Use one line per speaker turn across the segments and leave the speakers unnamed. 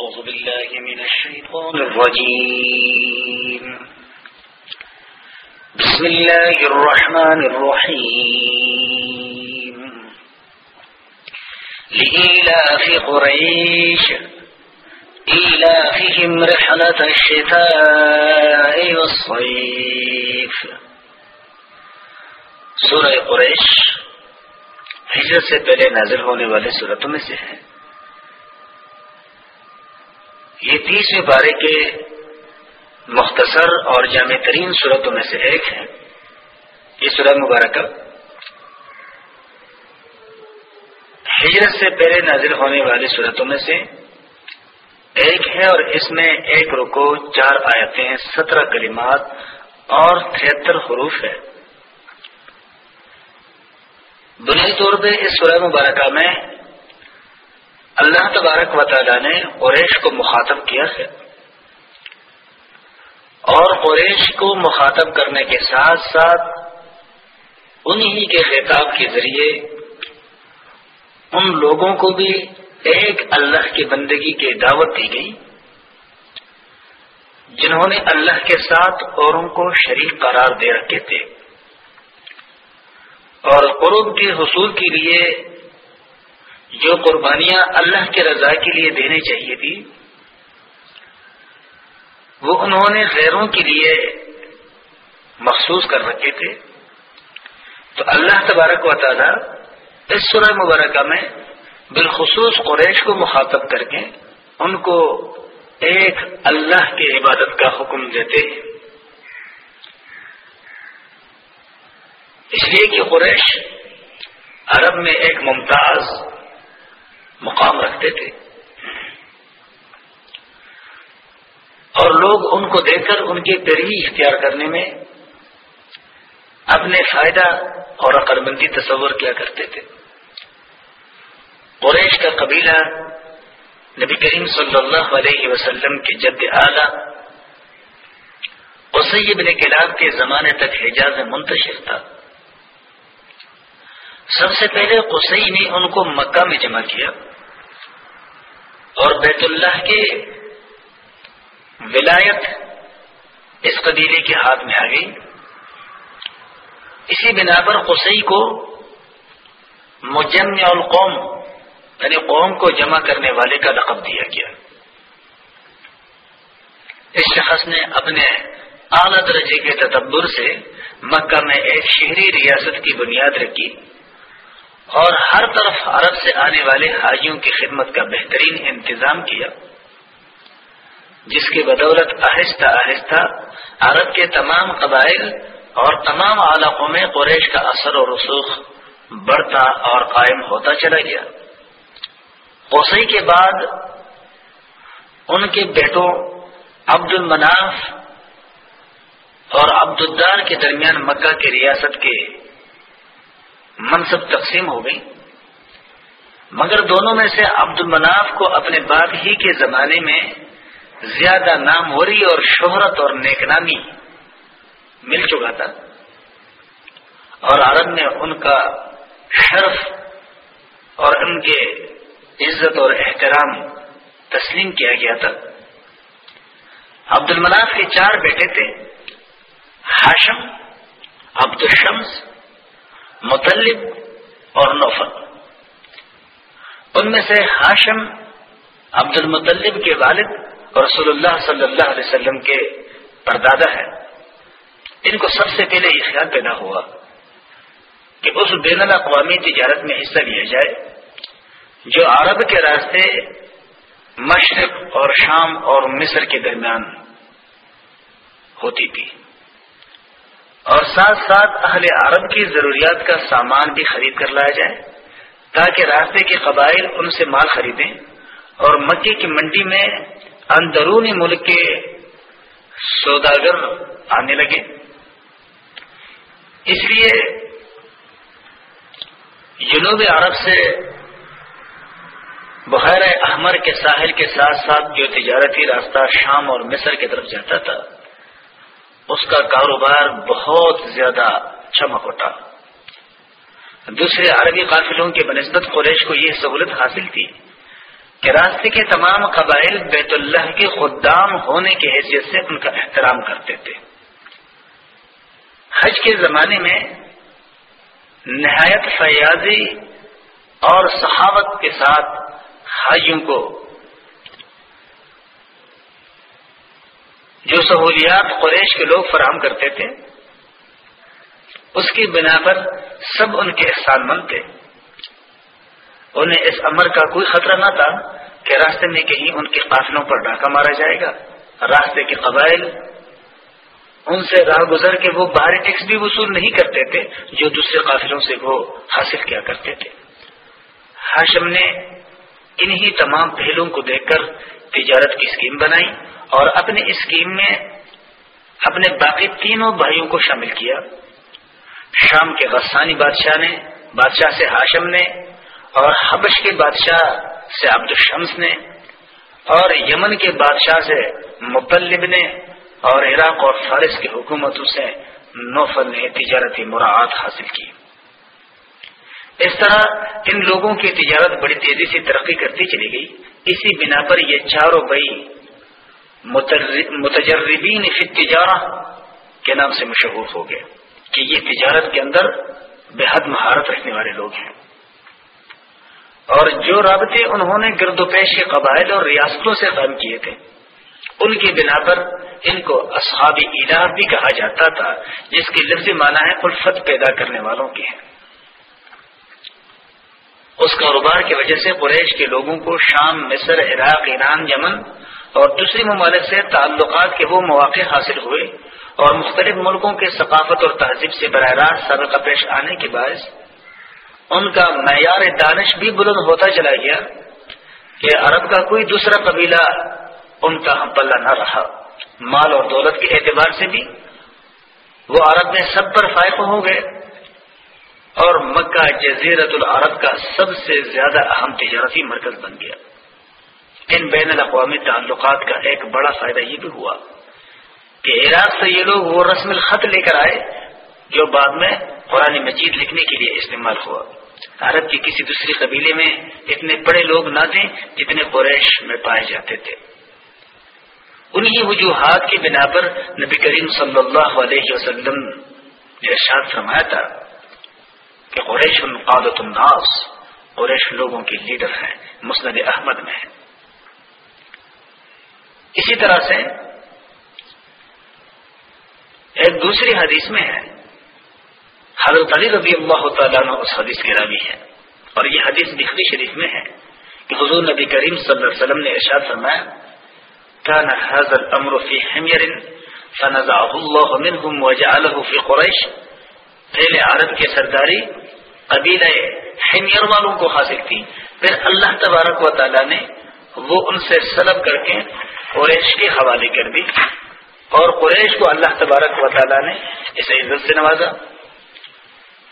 أعوذ بالله من الشيطان الرجيم. بسم الله الرحمن الرحيم. لإيلاف قريش، إيلافهم رحلة الشتاء والصيف. سورة قريش، ہجرت سے پہلے نازل ہونے والے صورتوں میں سے ہے۔ یہ تیسویں بارے کے مختصر اور جامع ترین صورتوں میں سے ایک ہے۔ یہ سورہ مبارکہ۔ ہجرت سے پہلے نازل ہونے والی صورتوں میں سے ایک ہے اور اس میں ایک رکو چار آیتیں، سترہ کلمات اور تہتر حروف ہے بنیادی طور پہ اس سورہ مبارکہ میں اللہ تبارک و تعالیٰ نے قریش کو مخاطب کیا ہے۔ اور قریش کو مخاطب کرنے کے ساتھ ساتھ انہی کے خطاب کے ذریعے ان لوگوں کو بھی ایک اللہ کی بندگی کی دعوت دی گئی، جنہوں نے اللہ کے ساتھ اوروں کو شریک قرار دے رکھے تھے۔ اور قرب کے حصول کے لیے جو قربانیاں اللہ کے رضا کے لیے دینی چاہیے تھی، وہ انہوں نے غیروں کے لیے مخصوص کر رکھے تھے۔ تو اللہ تبارک و تعالی اس سورہ مبارکہ میں بالخصوص قریش کو مخاطب کر کے ان کو ایک اللہ کی عبادت کا حکم دیتے ہیں۔ اس لیے کہ قریش عرب میں ایک ممتاز مقام رکھتے تھے۔ اور لوگ ان کو دیکھ کر ان کے پیروی اختیار کرنے میں اپنے فائدہ اور عقل تصور کیا کرتے تھے۔ قریش کا قبیلہ نبی کریم صلی اللہ علیہ وسلم کے جد اعلی، اسیب نے کلاب کے زمانے تک حجاز میں منتشر تھا۔ سب سے پہلے قسئی نے ان کو مکہ میں جمع کیا اور بیت اللہ کے ولایت اس قبیلے کے ہاتھ میں آ گئی۔ اسی بنا پر قسئی کو مجمع القوم یعنی قوم کو جمع کرنے والے کا لقب دیا گیا۔ اس شخص نے اپنے اعلی درجے کے تدبر سے مکہ میں ایک شہری ریاست کی بنیاد رکھی۔ اور ہر طرف عرب سے آنے والے حاجیوں کی خدمت کا بہترین انتظام کیا۔ جس کی بدولت آہستہ آہستہ عرب کے تمام قبائل اور تمام علاقوں میں قریش کا اثر و رسوخ بڑھتا اور قائم ہوتا چلا گیا۔ قوسی کے بعد ان کے بیٹوں عبد المناف اور عبد الدار کے درمیان مکہ کی ریاست کے منصب تقسیم ہو گئی۔ مگر دونوں میں سے عبد المناف کو اپنے باپ ہی کے زمانے میں زیادہ نام ہو رہی اور شہرت اور نیک نامی مل چکا تھا۔ اور عرب میں ان کا شرف اور ان کے عزت اور احترام تسلیم کیا گیا تھا۔ عبد المناف کے چار بیٹے تھے، ہاشم عبد الشمس مطلب اور نوفل ان میں سے ہاشم عبد المطلب کے والد اور رسول اللہ صلی اللہ علیہ وسلم کے پردادا ہے ان کو سب سے پہلے یہ خیال پیدا ہوا کہ اس بین الاقوامی تجارت میں حصہ لیا جائے، جو عرب کے راستے مشرق اور شام اور مصر کے درمیان ہوتی تھی۔ اور ساتھ ساتھ اہل عرب کی ضروریات کا سامان بھی خرید کر لایا جائے، تاکہ راستے کے قبائل ان سے مال خریدیں۔ اور مکے کی منڈی میں اندرونی ملک کے سوداگر آنے لگے۔ اس لیے جنوب عرب سے بحیر احمر کے ساحل کے ساتھ ساتھ جو تجارتی راستہ شام اور مصر کی طرف جاتا تھا اس کا کاروبار بہت زیادہ چمک اٹھا۔ دوسرے عربی قافلوں کے بنسبت قریش کو یہ سہولت حاصل تھی کہ راستے کے تمام قبائل بیت اللہ کے خدام ہونے کی حیثیت سے ان کا احترام کرتے تھے۔ حج کے زمانے میں نہایت فیاضی اور صحاوت کے ساتھ حاجیوں کو جو سہولیات قریش کے لوگ فراہم کرتے تھے، اس کی بنا پر سب ان کے احسان مند تھے۔ انہیں اس امر کا کوئی خطرہ نہ تھا کہ راستے میں کہیں ان کے قافلوں پر ڈاکہ مارا جائے گا۔ راستے کے قبائل، ان سے راہ گزر کے وہ باہری ٹیکس بھی وصول نہیں کرتے تھے، جو دوسرے قافلوں سے وہ حاصل کیا کرتے تھے۔ ہاشم نے انہی تمام پہلوں کو دیکھ کر تجارت کی اسکیم بنائی اور اپنی اسکیم میں اپنے باقی تینوں بھائیوں کو شامل کیا۔ شام کے غسانی بادشاہ نے، بادشاہ سے ہاشم نے اور حبش کے بادشاہ سے عبد الشمس نے اور یمن کے بادشاہ سے مطلب نے اور عراق اور فارس کی حکومتوں سے نوفل نے تجارتی مراعات حاصل کی۔ اس طرح ان لوگوں کی تجارت بڑی تیزی سے ترقی کرتی چلی گئی۔ اسی بنا پر یہ چاروں بئی متجربین فی تجارہ کے نام سے مشہور ہو گئے کہ یہ تجارت کے اندر بے حد مہارت رکھنے والے لوگ ہیں۔ اور جو رابطے انہوں نے گرد و پیش کے قبائل اور ریاستوں سے قائم کیے تھے، ان کی بنا پر ان کو اصحاب الہ بھی کہا جاتا تھا، جس کی لفظ معنی ہے الفت پیدا کرنے والوں کی ہے اس کاروبار کی وجہ سے قریش کے لوگوں کو شام، مصر، عراق، ایران، یمن اور دوسری ممالک سے تعلقات کے وہ مواقع حاصل ہوئے اور مختلف ملکوں کے ثقافت اور تہذیب سے براہ راست سابقہ پیش آنے کے باعث ان کا معیار دانش بھی بلند ہوتا چلا گیا کہ عرب کا کوئی دوسرا قبیلہ ان کا ہم پلہ نہ رہا۔ مال اور دولت کے اعتبار سے بھی وہ عرب میں سب پر فائق ہو گئے۔ اور مکہ جزیرت العرب کا سب سے زیادہ اہم تجارتی مرکز بن گیا۔ ان بین الاقوامی تعلقات کا ایک بڑا فائدہ یہ بھی ہوا کہ عراق سے یہ لوگ وہ رسم الخط لے کر آئے جو بعد میں قرآن مجید لکھنے کے لیے استعمال ہوا۔ عرب کی کسی دوسری قبیلے میں اتنے بڑے لوگ نہ تھے جتنے قریش میں پائے جاتے تھے۔ انہی وجوہات کی بنا پر نبی کریم صلی اللہ علیہ وسلم نے ارشاد فرمایا تھا کہ قریش قادت الناس، قریش لوگوں کے لیڈر ہیں، مسند احمد میں ہیں۔ اسی طرح سے ایک دوسری حدیث میں ہے، حضرت علی رضی اللہ تعالیٰ اس حدیث کے راوی ہے۔ اور یہ حدیث بخری شریف میں ہے کہ حضور نبی کریم صلی اللہ علیہ وسلم نے ارشاد فرمایا كان هذا الأمر في حمير فنزعه الله منهم وجعله في قريش پہلے عرب کے سرداری قبیلہ حمیر والوں کو حاصل تھی پھر اللہ تبارک و تعالی نے وہ ان سے سلب کر کے قریش کے حوالے کر دی۔ اور قریش کو اللہ تبارک و تعالی نے اسے عزت سے نوازا۔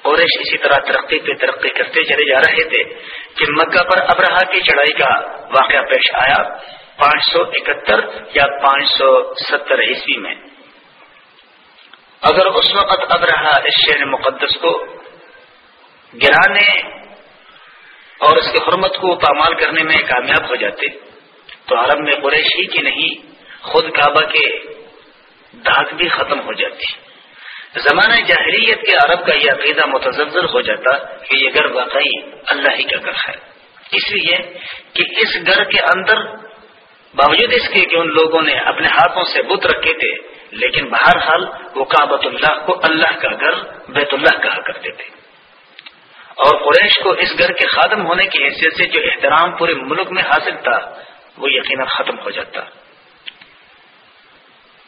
قریش اسی طرح ترقی پہ ترقی کرتے چلے جا رہے تھے کہ مکہ پر ابراہ کی چڑھائی کا واقعہ پیش آیا پانچ سو اکہتر یا پانچ سو ستر عیسوی میں۔ اگر اس وقت اب رہا اس شہر مقدس کو، گرانے اور اس کی حرمت کو پامال کرنے میں کامیاب ہو جاتے، تو عرب میں قریش ہی کی نہیں، خود کعبہ کے داغ بھی ختم ہو جاتی زمانہ جاہریت کے عرب کا یہ عقیدہ متضر ہو جاتا کہ یہ گھر واقعی اللہ ہی کا گھر ہے۔ اس لیے کہ اس گھر کے اندر باوجود اس کے کہ ان لوگوں نے اپنے ہاتھوں سے بت رکھے تھے لیکن بہرحال وہ کابت اللہ کو اللہ کا گھر بیت اللہ کہا کرتے تھے۔ اور قریش کو اس گھر کے خادم ہونے کی حیثیت سے جو احترام پورے ملک میں حاصل تھا، وہ یقیناً ختم ہو جاتا۔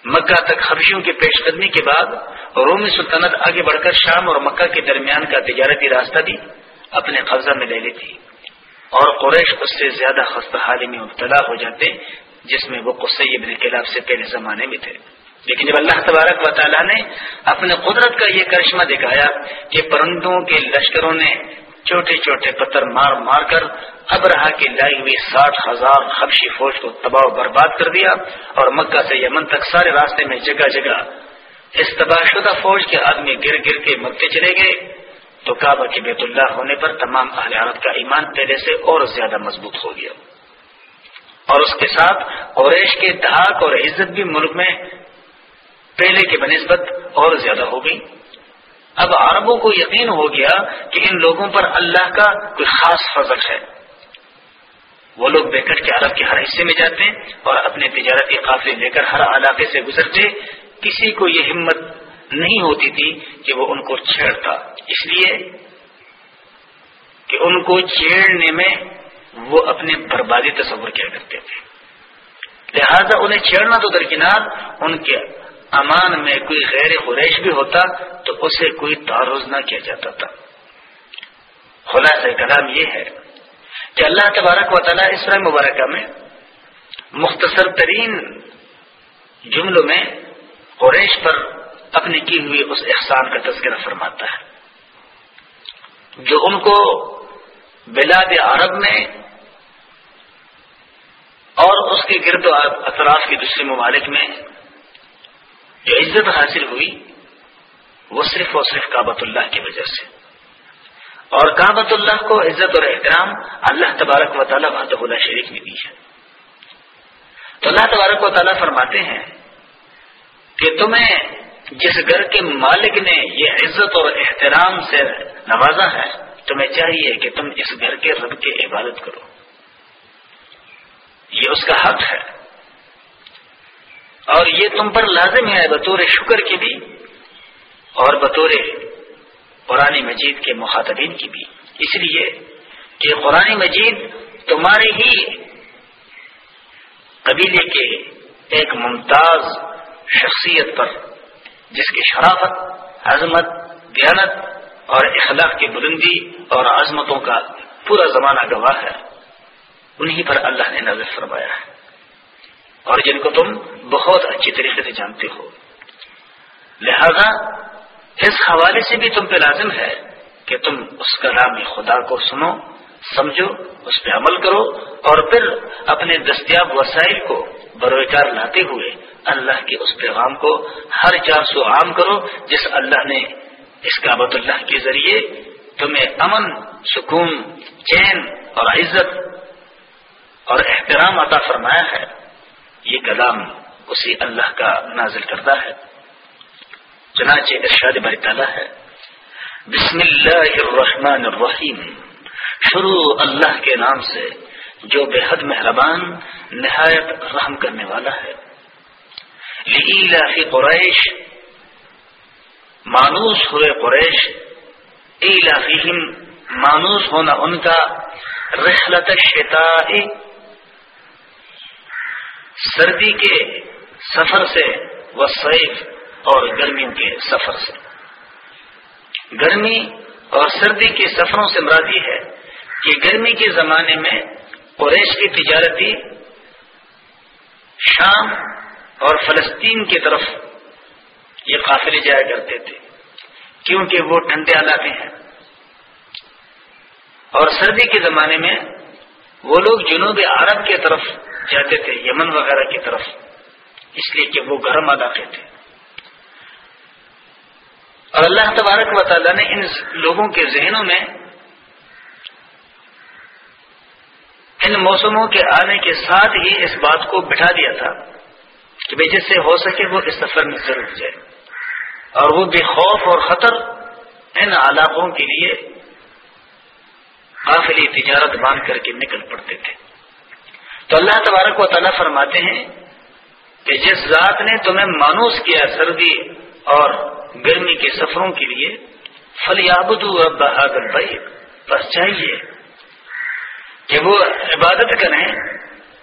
مکہ تک حبشیوں کی پیش قدمی کے بعد رومی سلطنت آگے بڑھ کر شام اور مکہ کے درمیان کا تجارتی راستہ بھی اپنے قبضہ میں لے لی تھی اور قریش اس سے زیادہ خستہ حالی میں مبتلا ہو جاتے، جس میں وہ قصی ابن سے پہلے زمانے میں تھے۔ لیکن جب اللہ تبارک و تعالیٰ نے اپنے قدرت کا یہ کرشمہ دکھایا کہ پرندوں کے لشکروں نے چھوٹے چھوٹے پتھر مار مار کر اب رہا کی لائی ہوئی ساٹھ ہزار خبشی فوج کو تباہ و برباد کر دیا اور مکہ سے یمن تک سارے راستے میں جگہ جگہ اس تباہ شدہ فوج کے آدمی گر گر کے مکے چلے گئے۔ تو کعبہ کے بیت اللہ ہونے پر تمام اہل عرب کا ایمان پہلے سے اور زیادہ مضبوط ہو گیا۔ اور اس کے ساتھ قریش کے دھاک اور عزت بھی ملک میں پہلے کے بنسبت اور زیادہ ہو گئی۔ اب عربوں کو یقین ہو گیا کہ ان لوگوں پر اللہ کا کوئی خاص فضل ہے۔ وہ لوگ بیکٹ کے عرب کے ہر حصے میں جاتے اور اپنے تجارتی قافلے لے کر ہر علاقے سے گزرتے۔ کسی کو یہ ہمت نہیں ہوتی تھی کہ وہ ان کو چھیڑتا۔ اس لیے کہ ان کو چھیڑنے میں وہ اپنے بربادی تصور کیا کرتے تھے۔ لہذا انہیں چھیڑنا تو درکنار ان کے امان میں کوئی غیر قریش بھی ہوتا تو اسے کوئی تعارض نہ کیا جاتا تھا۔ خلاصہ کلام یہ ہے کہ اللہ تبارک و تعالیٰ اس مبارکہ میں مختصر ترین جملوں میں قریش پر اپنی کی ہوئی اس احسان کا تذکرہ فرماتا ہے۔ جو ان کو بلاد عرب میں اور اس کے گرد و اطراف کے دوسرے ممالک میں جو عزت حاصل ہوئی، وہ صرف اور صرف کابت اللہ کی وجہ سے۔ اور کابت اللہ کو عزت اور احترام اللہ تبارک و تعالیٰ بہت اللہ شریف نے دی ہے۔ تو اللہ تبارک و تعالیٰ فرماتے ہیں کہ تمہیں جس گھر کے مالک نے یہ عزت اور احترام سے نوازا ہے، تمہیں چاہیے کہ تم اس گھر کے رب کی عبادت کرو۔ یہ اس کا حق ہے۔ اور یہ تم پر لازم ہے بطور شکر کی بھی اور بطور قرآن مجید کے مخاطبین کی بھی۔ اس لیے کہ قرآن مجید تمہارے ہی قبیلے کے ایک ممتاز شخصیت پر، جس کی شرافت، عظمت، دیانت اور اخلاق کی بلندی اور عظمتوں کا پورا زمانہ گواہ ہے، انہی پر اللہ نے نظر فرمایا ہے۔ اور جن کو تم بہت اچھی طریقے سے جانتے ہو۔ لہذا اس حوالے سے بھی تم پہ لازم ہے کہ تم اس کلام خدا کو سنو، سمجھو، اس پہ عمل کرو اور پھر اپنے دستیاب وسائل کو بروکار لاتے ہوئے اللہ کے اس پیغام کو ہر چار سو عام کرو جس اللہ نے اس کابت اللہ کے ذریعے تمہیں امن، سکون، چین اور عزت اور احترام عطا فرمایا ہے۔ یہ کلام اسی اللہ کا نازل کرتا ہے۔ چنانچہ ارشاد بری تعالیٰ ہے۔ بسم اللہ الرحمن الرحیم شروع اللہ کے نام سے جو بے حد مہربان، نہایت رحم کرنے والا ہے۔ فی قریش، مانوس ہوئے قریش ایلا فیہم مانوس ہونا ان کا رحلت الشتاء۔ سردی کے سفر سے وہ سیف اور گرمیوں کے سفر سے۔ گرمی اور سردی کے سفروں سے مرادی ہے کہ گرمی کے زمانے میں قریش کی تجارتی شام اور فلسطین کی طرف یہ قافلے جایا کرتے تھے، کیونکہ وہ ٹھنڈے علاقے ہیں۔ اور سردی کے زمانے میں وہ لوگ جنوب عرب کی طرف جاتے تھے، یمن وغیرہ کی طرف۔ اس لیے کہ وہ گرم علاقے تھے۔ اور اللہ تبارک و تعالیٰ نے ان لوگوں کے ذہنوں میں ان موسموں کے آنے کے ساتھ ہی اس بات کو بٹھا دیا تھا کہ بھائی جس سے ہو سکے وہ اس سفر میں ضرور جائے۔ اور وہ بے خوف اور خطر ان علاقوں کے لیے قافلی تجارت باندھ کر کے نکل پڑتے تھے۔ تو اللہ تبارک و تعالیٰ فرماتے ہیں کہ جس ذات نے تمہیں مانوس کیا سردی اور گرمی کے سفروں کے لیے فلیابد اب بہادر بھائی بس چاہیے کہ وہ عبادت کریں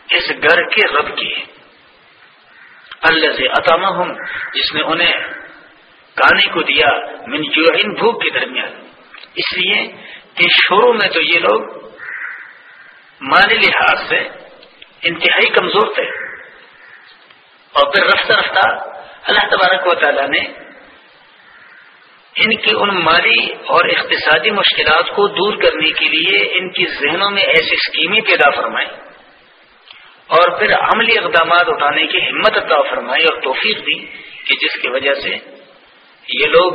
اس گھر کے رب کی۔ اللہ سے عطامہ ہوں جس نے انہیں کانے کو دیا من جو بھوک کے درمیان۔ اس لیے کہ شروع میں تو یہ لوگ مالی لحاظ سے انتہائی کمزور تھے۔ اور پھر رفتہ رفتہ اللہ تبارک و تعالیٰ نے ان کی ان مالی اور اقتصادی مشکلات کو دور کرنے کے لیے ان کی ذہنوں میں ایسی اسکیمیں پیدا فرمائی اور پھر عملی اقدامات اٹھانے کی ہمت عطا فرمائی اور توفیق دی کہ جس کی وجہ سے یہ لوگ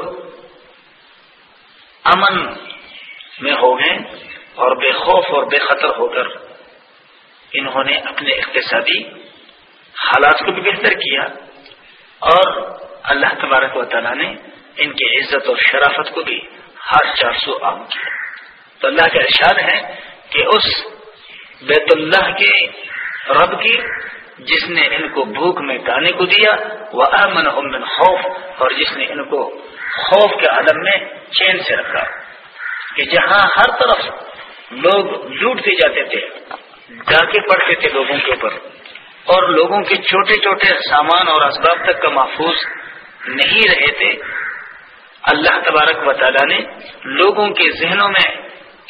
امن میں ہو گئے اور بے خوف اور بے خطر ہو کر انہوں نے اپنے اقتصادی حالات کو بھی بہتر کیا اور اللہ تبارک و تعالیٰ نے ان کی عزت اور شرافت کو بھی ہر چار سو عام کیا۔ تو اللہ کا ارشاد ہے کہ اس بیت اللہ کے رب کی جس نے ان کو بھوک میں گانے کو دیا، وہ امن امن خوف، اور جس نے ان کو خوف کے عالم میں چین سے رکھا۔ کہ جہاں ہر طرف لوگ لوٹتے جاتے تھے ڈاکے پڑتے تھے لوگوں کے اوپر۔ اور لوگوں کے چھوٹے چھوٹے سامان اور اسباب تک کا محفوظ نہیں رہے تھے۔ اللہ تبارک و تعالیٰ نے لوگوں کے ذہنوں میں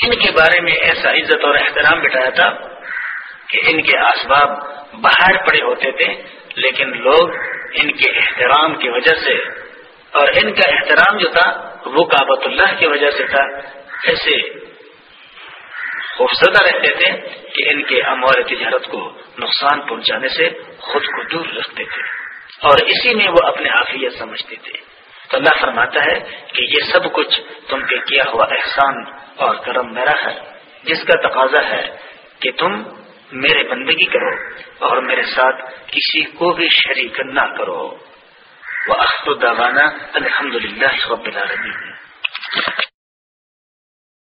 ان کے بارے میں ایسا عزت اور احترام بٹایا تھا کہ ان کے اسباب باہر پڑے ہوتے تھے، لیکن لوگ ان کے احترام کی وجہ سے اور ان کا احترام جو تھا وہ کابت اللہ کی وجہ سے تھا۔ ایسے خوفزدہ رہتے تھے کہ ان کے امور تجارت کو نقصان پہنچانے سے خود کو دور رکھتے تھے۔ اور اسی میں وہ اپنے آفیت سمجھتے تھے۔ تو اللہ فرماتا ہے کہ یہ سب کچھ تم کے کیا ہوا احسان اور کرم میرا ہے، جس کا تقاضا ہے کہ تم میرے بندگی کرو اور میرے ساتھ کسی کو بھی شریک نہ کرو۔ وہ اخت الدوانہ الحمد للہ رب العالمین